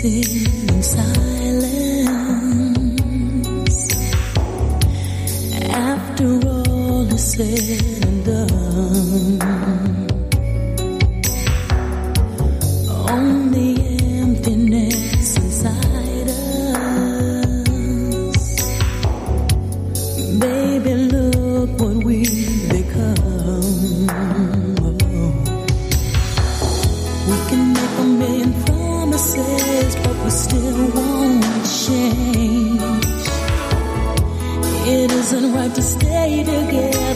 in silence. After all is said and done, only emptiness inside us. Baby, look what we become. We can make a million promises, but we still won't change. It isn't right to stay together.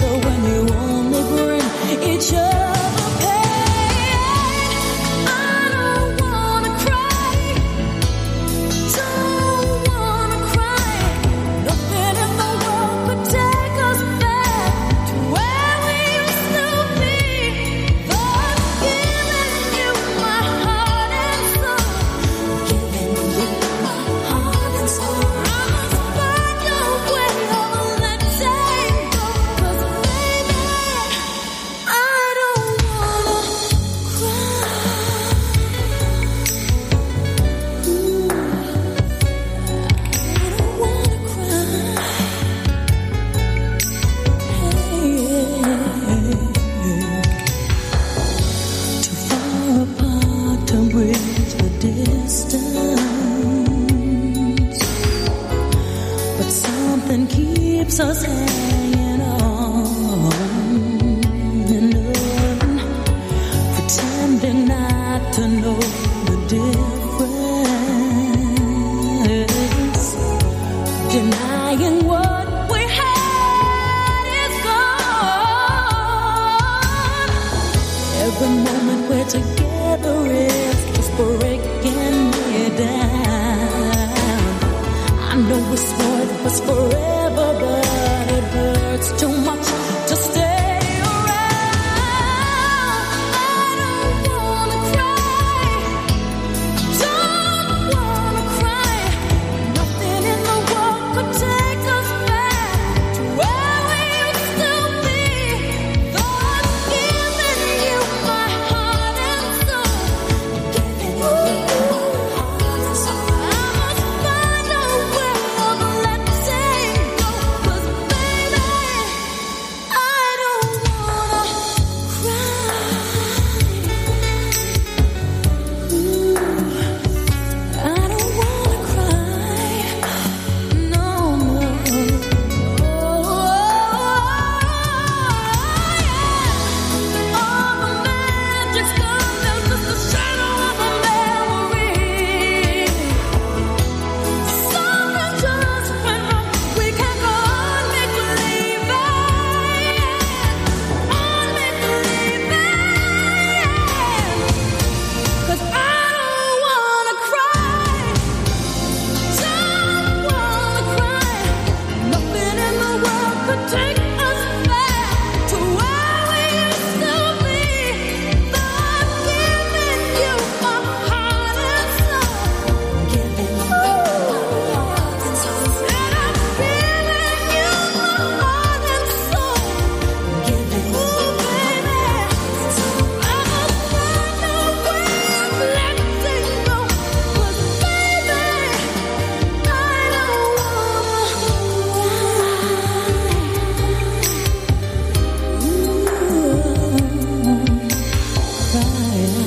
So us. could take Yeah.